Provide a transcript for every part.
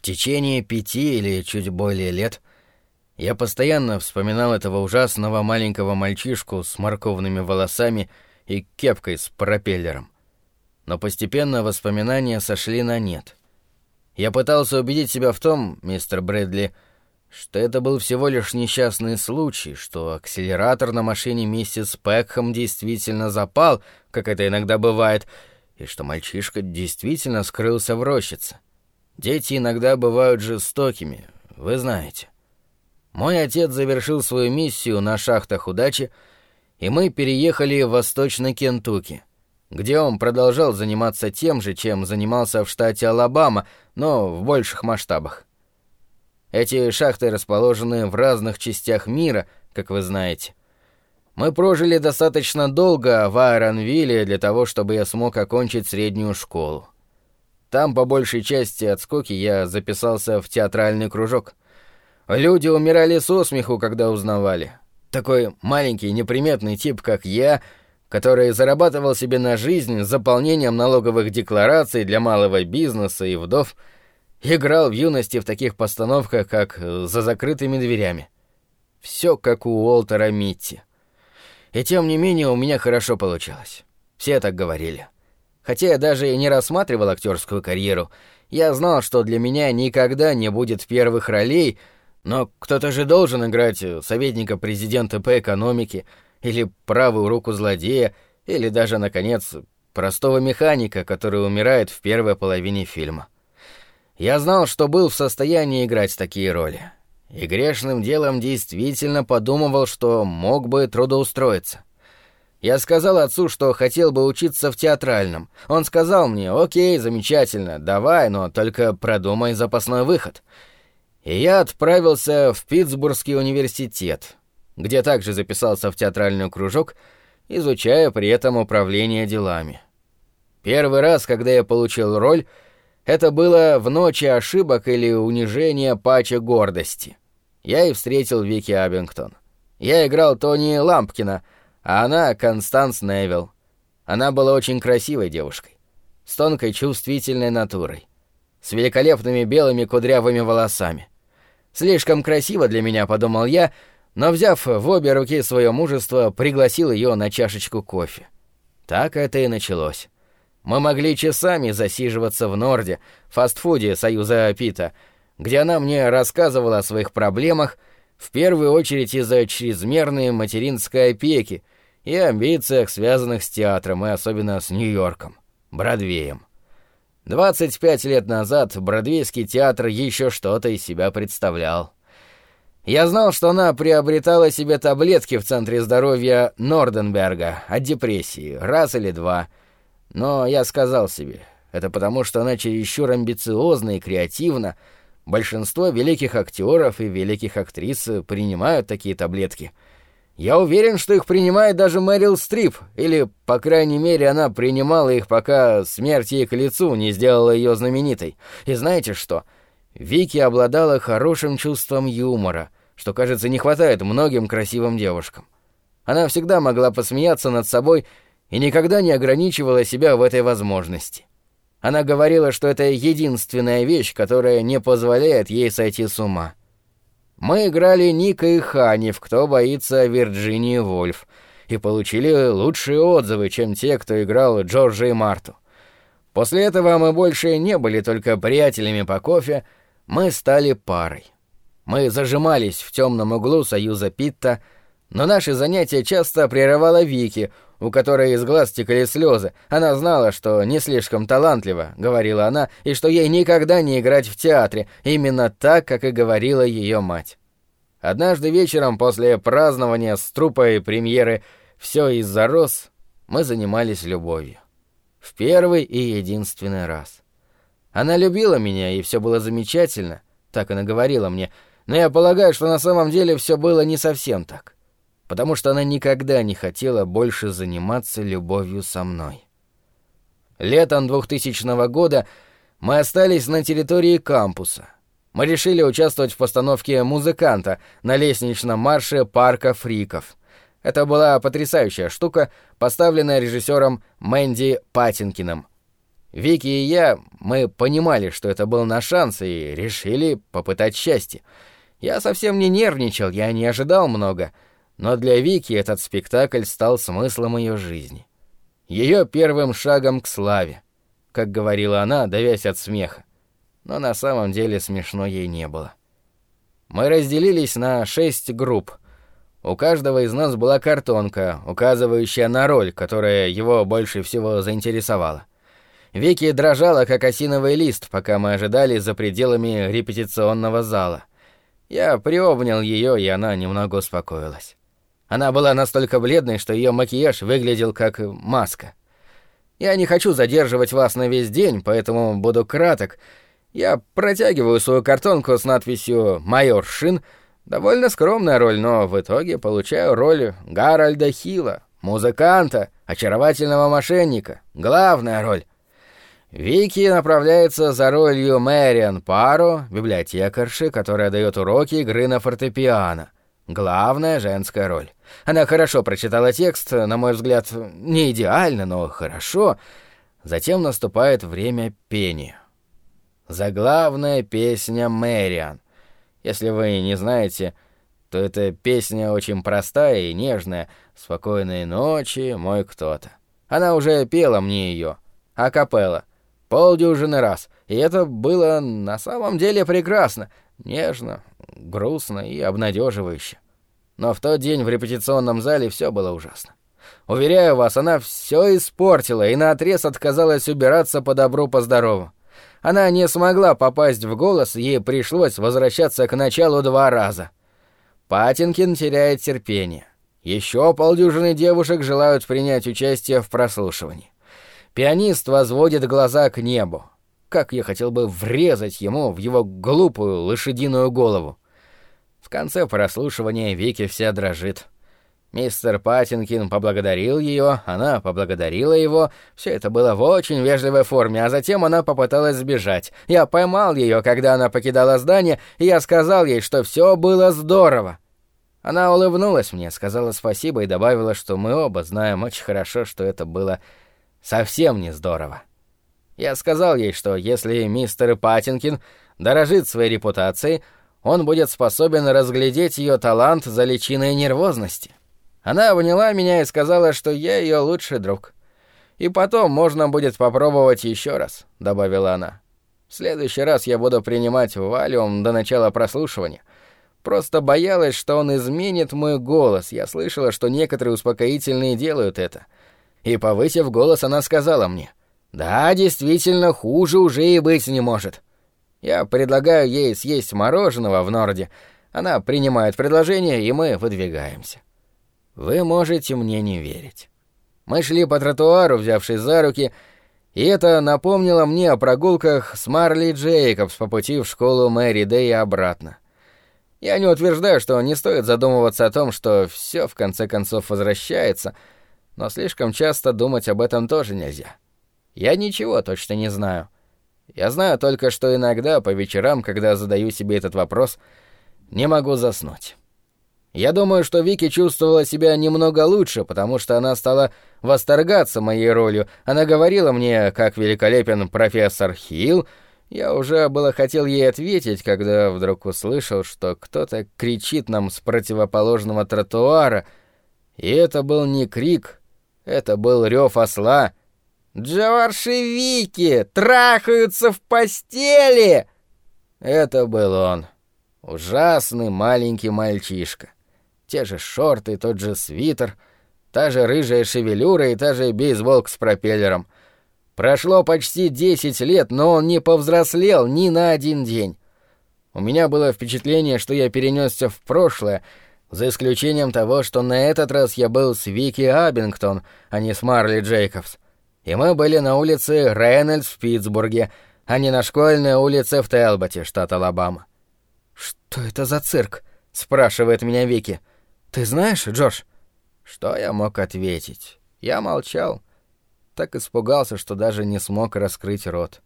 В течение пяти или чуть более лет я постоянно вспоминал этого ужасного маленького мальчишку с морковными волосами и кепкой с пропеллером. Но постепенно воспоминания сошли на нет. Я пытался убедить себя в том, мистер Брэдли, что это был всего лишь несчастный случай, что акселератор на машине миссис Пекхэм действительно запал, как это иногда бывает, и что мальчишка действительно скрылся в рощице. Дети иногда бывают жестокими, вы знаете. Мой отец завершил свою миссию на шахтах удачи, и мы переехали в Восточный Кентукки, где он продолжал заниматься тем же, чем занимался в штате Алабама, но в больших масштабах. Эти шахты расположены в разных частях мира, как вы знаете. Мы прожили достаточно долго в Айронвилле для того, чтобы я смог окончить среднюю школу. Там, по большей части отскоки, я записался в театральный кружок. Люди умирали со смеху, когда узнавали. Такой маленький неприметный тип, как я, который зарабатывал себе на жизнь заполнением налоговых деклараций для малого бизнеса и вдов, играл в юности в таких постановках, как «За закрытыми дверями». Все как у Уолтера Митти. И тем не менее у меня хорошо получалось. Все так говорили. Хотя я даже и не рассматривал актерскую карьеру, я знал, что для меня никогда не будет первых ролей, но кто-то же должен играть советника президента по экономике, или правую руку злодея, или даже, наконец, простого механика, который умирает в первой половине фильма. Я знал, что был в состоянии играть такие роли, и грешным делом действительно подумывал, что мог бы трудоустроиться. Я сказал отцу, что хотел бы учиться в театральном. Он сказал мне, окей, замечательно, давай, но только продумай запасной выход. И я отправился в Питтсбургский университет, где также записался в театральный кружок, изучая при этом управление делами. Первый раз, когда я получил роль, это было в «Ночи ошибок» или «Унижение пача гордости». Я и встретил Вики Абингтон. Я играл Тони Лампкина — а она Констанс Невилл. Она была очень красивой девушкой, с тонкой чувствительной натурой, с великолепными белыми кудрявыми волосами. Слишком красиво для меня, подумал я, но, взяв в обе руки свое мужество, пригласил ее на чашечку кофе. Так это и началось. Мы могли часами засиживаться в Норде, фастфуде Союза Пита, где она мне рассказывала о своих проблемах, в первую очередь из-за чрезмерной материнской опеки и амбициях, связанных с театром, и особенно с Нью-Йорком, Бродвеем. 25 лет назад Бродвейский театр еще что-то из себя представлял. Я знал, что она приобретала себе таблетки в центре здоровья Норденберга от депрессии, раз или два. Но я сказал себе, это потому, что она чересчур амбициозна и креативна, Большинство великих актеров и великих актрис принимают такие таблетки. Я уверен, что их принимает даже Мэрил Стрип, или, по крайней мере, она принимала их, пока смерть ей к лицу не сделала ее знаменитой. И знаете что? Вики обладала хорошим чувством юмора, что, кажется, не хватает многим красивым девушкам. Она всегда могла посмеяться над собой и никогда не ограничивала себя в этой возможности. Она говорила, что это единственная вещь, которая не позволяет ей сойти с ума. Мы играли Ника и Хани в «Кто боится Вирджинии Вольф» и получили лучшие отзывы, чем те, кто играл Джорджа и Марту. После этого мы больше не были только приятелями по кофе, мы стали парой. Мы зажимались в темном углу Союза Питта, но наши занятия часто прерывала Вики, у которой из глаз текли слезы. Она знала, что не слишком талантлива, говорила она, и что ей никогда не играть в театре, именно так, как и говорила ее мать. Однажды вечером после празднования с трупой премьеры «Все из-за роз» мы занимались любовью. В первый и единственный раз. Она любила меня, и все было замечательно, так она говорила мне, но я полагаю, что на самом деле все было не совсем так потому что она никогда не хотела больше заниматься любовью со мной. Летом 2000 года мы остались на территории кампуса. Мы решили участвовать в постановке «Музыканта» на лестничном марше парка фриков. Это была потрясающая штука, поставленная режиссером Мэнди Паттинкиным. Вики и я, мы понимали, что это был наш шанс, и решили попытать счастье. Я совсем не нервничал, я не ожидал много, но для Вики этот спектакль стал смыслом ее жизни. Ее первым шагом к славе, как говорила она, давясь от смеха. Но на самом деле смешно ей не было. Мы разделились на шесть групп. У каждого из нас была картонка, указывающая на роль, которая его больше всего заинтересовала. Вики дрожала, как осиновый лист, пока мы ожидали за пределами репетиционного зала. Я приобнял ее, и она немного успокоилась. Она была настолько бледной, что ее макияж выглядел как маска. Я не хочу задерживать вас на весь день, поэтому буду краток. Я протягиваю свою картонку с надписью «Майор Шин». Довольно скромная роль, но в итоге получаю роль Гарольда Хилла, музыканта, очаровательного мошенника. Главная роль. Вики направляется за ролью Мэриан Паро, библиотекарши, которая дает уроки игры на фортепиано. Главная женская роль. Она хорошо прочитала текст, на мой взгляд, не идеально, но хорошо. Затем наступает время пения. Заглавная песня Мэриан. Если вы не знаете, то эта песня очень простая и нежная. «Спокойной ночи, мой кто-то». Она уже пела мне ее, а капелла полдюжины раз, и это было на самом деле прекрасно, нежно, грустно и обнадеживающе. Но в тот день в репетиционном зале все было ужасно. Уверяю вас, она все испортила и наотрез отказалась убираться по добру, по здорову. Она не смогла попасть в голос, ей пришлось возвращаться к началу два раза. Патинкин теряет терпение. Еще полдюжины девушек желают принять участие в прослушивании. Пианист возводит глаза к небу. Как я хотел бы врезать ему в его глупую лошадиную голову. В конце прослушивания Вики вся дрожит. Мистер Паттинкин поблагодарил ее, она поблагодарила его. Все это было в очень вежливой форме, а затем она попыталась сбежать. Я поймал ее, когда она покидала здание, и я сказал ей, что все было здорово. Она улыбнулась мне, сказала спасибо и добавила, что мы оба знаем очень хорошо, что это было совсем не здорово. Я сказал ей, что если мистер Паттинкин дорожит своей репутацией, он будет способен разглядеть ее талант за личиной нервозности. Она обняла меня и сказала, что я ее лучший друг. И потом можно будет попробовать еще раз, добавила она. В следующий раз я буду принимать валиум до начала прослушивания. Просто боялась, что он изменит мой голос. Я слышала, что некоторые успокоительные делают это. И, повысив голос, она сказала мне, «Да, действительно, хуже уже и быть не может». Я предлагаю ей съесть мороженого в Норде. Она принимает предложение, и мы выдвигаемся. Вы можете мне не верить. Мы шли по тротуару, взявшись за руки, и это напомнило мне о прогулках с Марли Джейкобс по пути в школу Мэри Дэй обратно. Я не утверждаю, что не стоит задумываться о том, что все в конце концов возвращается — но слишком часто думать об этом тоже нельзя. Я ничего точно не знаю. Я знаю только, что иногда по вечерам, когда задаю себе этот вопрос, не могу заснуть. Я думаю, что Вики чувствовала себя немного лучше, потому что она стала восторгаться моей ролью. Она говорила мне, как великолепен профессор Хилл. Я уже было хотел ей ответить, когда вдруг услышал, что кто-то кричит нам с противоположного тротуара. И это был не крик, это был рев осла. «Джаваршевики! Трахаются в постели!» Это был он. Ужасный маленький мальчишка. Те же шорты, тот же свитер, та же рыжая шевелюра и та же бейсболка с пропеллером. Прошло почти десять лет, но он не повзрослел ни на один день. У меня было впечатление, что я перенесся в прошлое, за исключением того, что на этот раз я был с Вики Абингтон, а не с Марли Джейкобс. И мы были на улице Рейнольдс в Питтсбурге, а не на школьной улице в Телботе, штат Алабама. «Что это за цирк?» — спрашивает меня Вики. «Ты знаешь, Джош?» Что я мог ответить? Я молчал. Так испугался, что даже не смог раскрыть рот.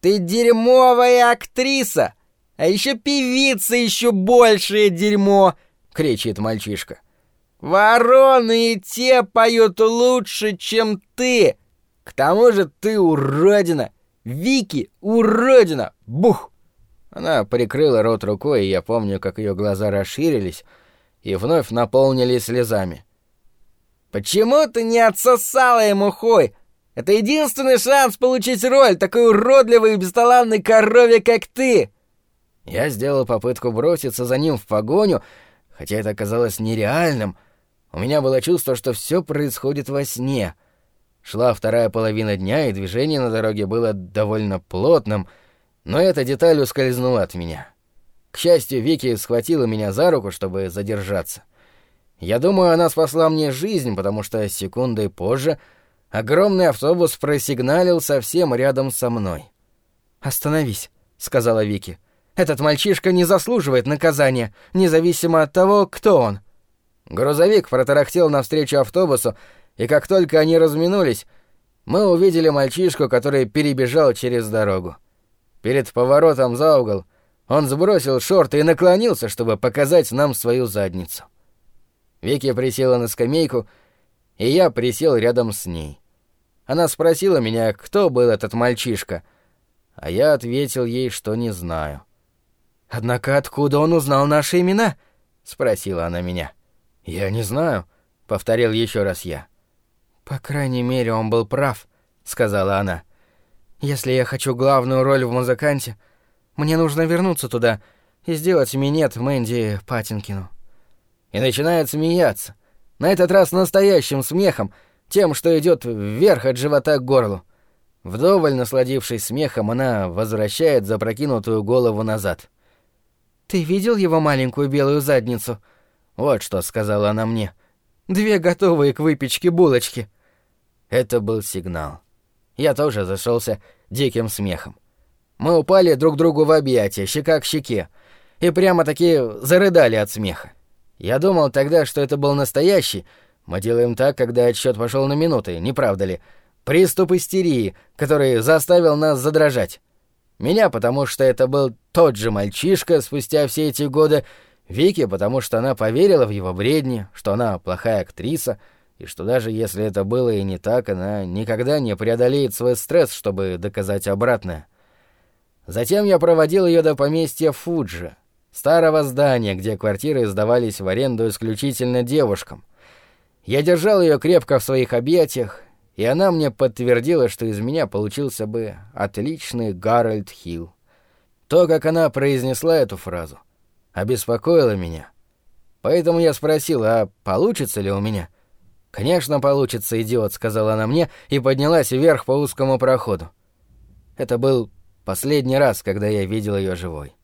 «Ты дерьмовая актриса! А еще певица еще большее дерьмо!» кричит мальчишка. «Вороны и те поют лучше, чем ты! К тому же ты уродина! Вики, уродина! Бух!» Она прикрыла рот рукой, и я помню, как ее глаза расширились и вновь наполнились слезами. «Почему ты не отсосала ему хой? Это единственный шанс получить роль такой уродливой и бесталанной корове, как ты!» Я сделал попытку броситься за ним в погоню, хотя это казалось нереальным. У меня было чувство, что все происходит во сне. Шла вторая половина дня, и движение на дороге было довольно плотным, но эта деталь ускользнула от меня. К счастью, Вики схватила меня за руку, чтобы задержаться. Я думаю, она спасла мне жизнь, потому что секундой позже огромный автобус просигналил совсем рядом со мной. «Остановись», — сказала Вики. «Этот мальчишка не заслуживает наказания, независимо от того, кто он». Грузовик протарахтел навстречу автобусу, и как только они разминулись, мы увидели мальчишку, который перебежал через дорогу. Перед поворотом за угол он сбросил шорты и наклонился, чтобы показать нам свою задницу. Вики присела на скамейку, и я присел рядом с ней. Она спросила меня, кто был этот мальчишка, а я ответил ей, что не знаю. «Однако откуда он узнал наши имена?» — спросила она меня. «Я не знаю», — повторил еще раз я. «По крайней мере, он был прав», — сказала она. «Если я хочу главную роль в «Музыканте», мне нужно вернуться туда и сделать минет Мэнди Паттинкину» и начинает смеяться. На этот раз настоящим смехом, тем, что идет вверх от живота к горлу. Вдоволь насладившись смехом, она возвращает запрокинутую голову назад. «Ты видел его маленькую белую задницу?» Вот что сказала она мне. «Две готовые к выпечке булочки». Это был сигнал. Я тоже зашелся диким смехом. Мы упали друг другу в объятия, щека к щеке, и прямо-таки зарыдали от смеха. Я думал тогда, что это был настоящий. Мы делаем так, когда отсчет пошел на минуты, не правда ли? Приступ истерии, который заставил нас задрожать. Меня, потому что это был тот же мальчишка спустя все эти годы, Вики, потому что она поверила в его бредни, что она плохая актриса, и что даже если это было и не так, она никогда не преодолеет свой стресс, чтобы доказать обратное. Затем я проводил ее до поместья Фуджи, старого здания, где квартиры сдавались в аренду исключительно девушкам. Я держал ее крепко в своих объятиях, и она мне подтвердила, что из меня получился бы отличный Гарольд Хилл. То, как она произнесла эту фразу, обеспокоило меня. Поэтому я спросил, а получится ли у меня? «Конечно, получится, идиот», — сказала она мне и поднялась вверх по узкому проходу. Это был последний раз, когда я видел ее живой.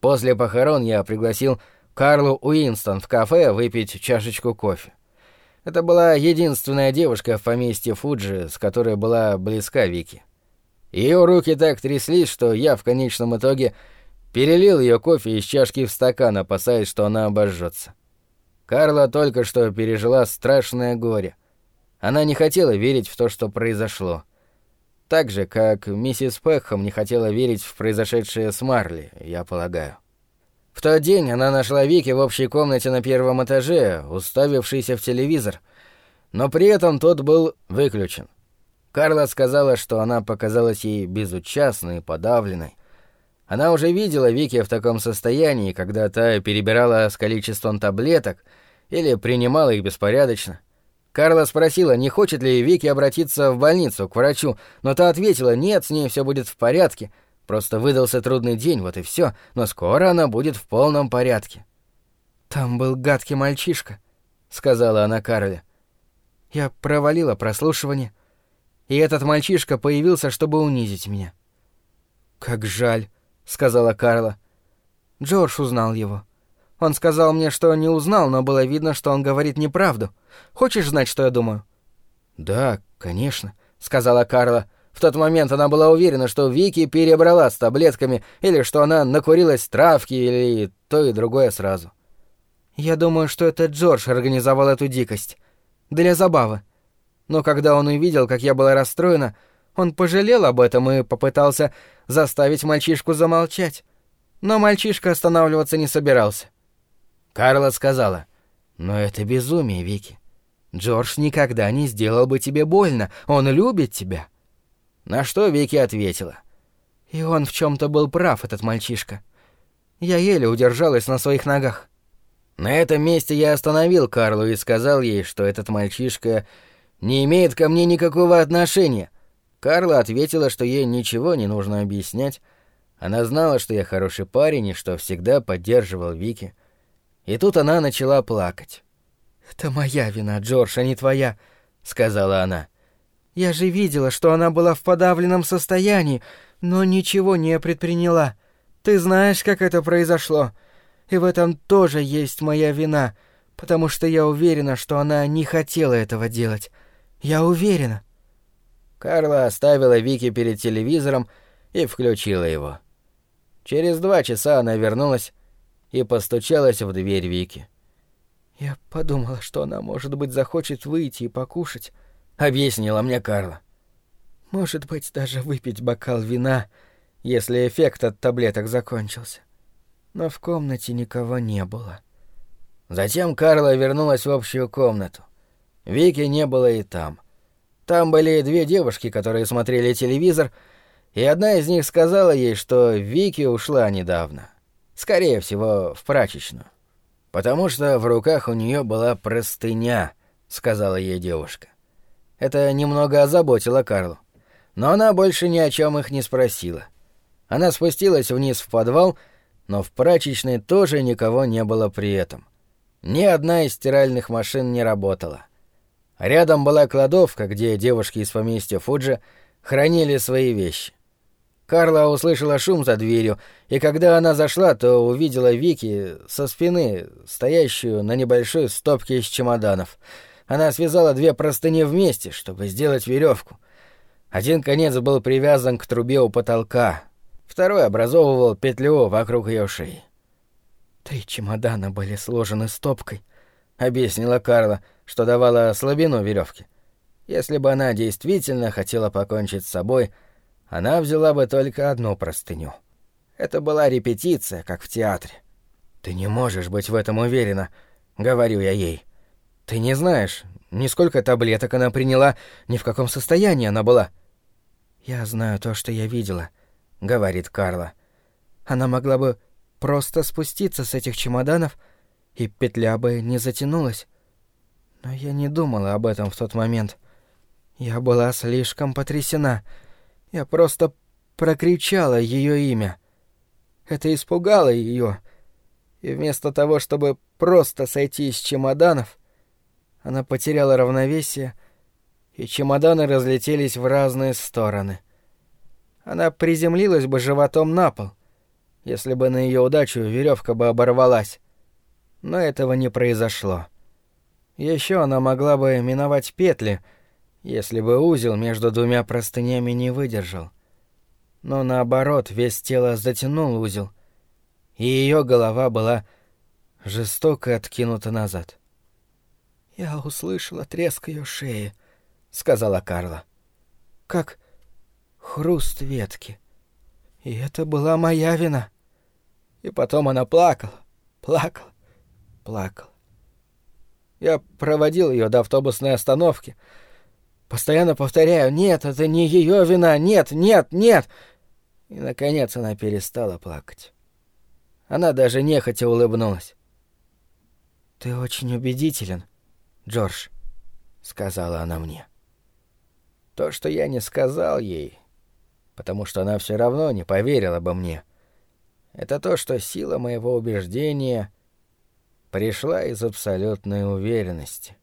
После похорон я пригласил Карлу Уинстон в кафе выпить чашечку кофе. Это была единственная девушка в поместье Фуджи, с которой была близка Вики. Ее руки так тряслись, что я в конечном итоге перелил ее кофе из чашки в стакан, опасаясь, что она обожжется. Карла только что пережила страшное горе. Она не хотела верить в то, что произошло. Так же, как миссис Пэкхэм не хотела верить в произошедшее с Марли, я полагаю. В тот день она нашла Вики в общей комнате на первом этаже, уставившейся в телевизор, но при этом тот был выключен. Карла сказала, что она показалась ей безучастной, подавленной. Она уже видела Вики в таком состоянии, когда та перебирала с количеством таблеток или принимала их беспорядочно. Карла спросила, не хочет ли Вики обратиться в больницу, к врачу, но та ответила, нет, с ней все будет в порядке. Просто выдался трудный день, вот и все, но скоро она будет в полном порядке. «Там был гадкий мальчишка», — сказала она Карле. «Я провалила прослушивание, и этот мальчишка появился, чтобы унизить меня». «Как жаль», — сказала Карла. Джордж узнал его. Он сказал мне, что не узнал, но было видно, что он говорит неправду. Хочешь знать, что я думаю?» «Да, конечно», — сказала Карла. В тот момент она была уверена, что Вики перебрала с таблетками, или что она накурилась травки, или то и другое сразу. «Я думаю, что это Джордж организовал эту дикость. Для забавы. Но когда он увидел, как я была расстроена, он пожалел об этом и попытался заставить мальчишку замолчать. Но мальчишка останавливаться не собирался. Карла сказала, «Но это безумие, Вики. Джордж никогда не сделал бы тебе больно, он любит тебя». На что Вики ответила. И он в чем то был прав, этот мальчишка. Я еле удержалась на своих ногах. На этом месте я остановил Карлу и сказал ей, что этот мальчишка не имеет ко мне никакого отношения. Карла ответила, что ей ничего не нужно объяснять. Она знала, что я хороший парень и что всегда поддерживал Вики. И тут она начала плакать. «Это моя вина, Джордж, а не твоя», — сказала она. «Я же видела, что она была в подавленном состоянии, но ничего не предприняла. Ты знаешь, как это произошло. И в этом тоже есть моя вина, потому что я уверена, что она не хотела этого делать. Я уверена». Карла оставила Вики перед телевизором и включила его. Через два часа она вернулась и постучалась в дверь Вики. «Я подумала, что она, может быть, захочет выйти и покушать», — объяснила мне Карла. «Может быть, даже выпить бокал вина, если эффект от таблеток закончился. Но в комнате никого не было». Затем Карла вернулась в общую комнату. Вики не было и там. Там были две девушки, которые смотрели телевизор, и одна из них сказала ей, что Вики ушла недавно. Скорее всего, в прачечную. «Потому что в руках у нее была простыня», — сказала ей девушка. Это немного озаботило Карлу. Но она больше ни о чем их не спросила. Она спустилась вниз в подвал, но в прачечной тоже никого не было при этом. Ни одна из стиральных машин не работала. Рядом была кладовка, где девушки из поместья Фуджи хранили свои вещи. Карла услышала шум за дверью, и когда она зашла, то увидела Вики со спины, стоящую на небольшой стопке из чемоданов. Она связала две простыни вместе, чтобы сделать веревку. Один конец был привязан к трубе у потолка, второй образовывал петлю вокруг ее шеи. «Три чемодана были сложены стопкой», — объяснила Карла, что давала слабину веревке. Если бы она действительно хотела покончить с собой — она взяла бы только одну простыню. Это была репетиция, как в театре. «Ты не можешь быть в этом уверена», — говорю я ей. «Ты не знаешь, ни сколько таблеток она приняла, ни в каком состоянии она была». «Я знаю то, что я видела», — говорит Карла. «Она могла бы просто спуститься с этих чемоданов, и петля бы не затянулась. Но я не думала об этом в тот момент. Я была слишком потрясена». Я просто прокричала ее имя. Это испугало ее, и вместо того, чтобы просто сойти из чемоданов, она потеряла равновесие, и чемоданы разлетелись в разные стороны. Она приземлилась бы животом на пол, если бы на ее удачу веревка бы оборвалась. Но этого не произошло. Еще она могла бы миновать петли — если бы узел между двумя простынями не выдержал. Но наоборот, весь тело затянул узел, и ее голова была жестоко откинута назад. «Я услышала треск ее шеи», — сказала Карла. «Как хруст ветки. И это была моя вина. И потом она плакала, плакала, плакала. Я проводил ее до автобусной остановки — Постоянно повторяю, нет, это не ее вина, нет, нет, нет. И, наконец, она перестала плакать. Она даже нехотя улыбнулась. «Ты очень убедителен, Джордж», — сказала она мне. То, что я не сказал ей, потому что она все равно не поверила бы мне, это то, что сила моего убеждения пришла из абсолютной уверенности.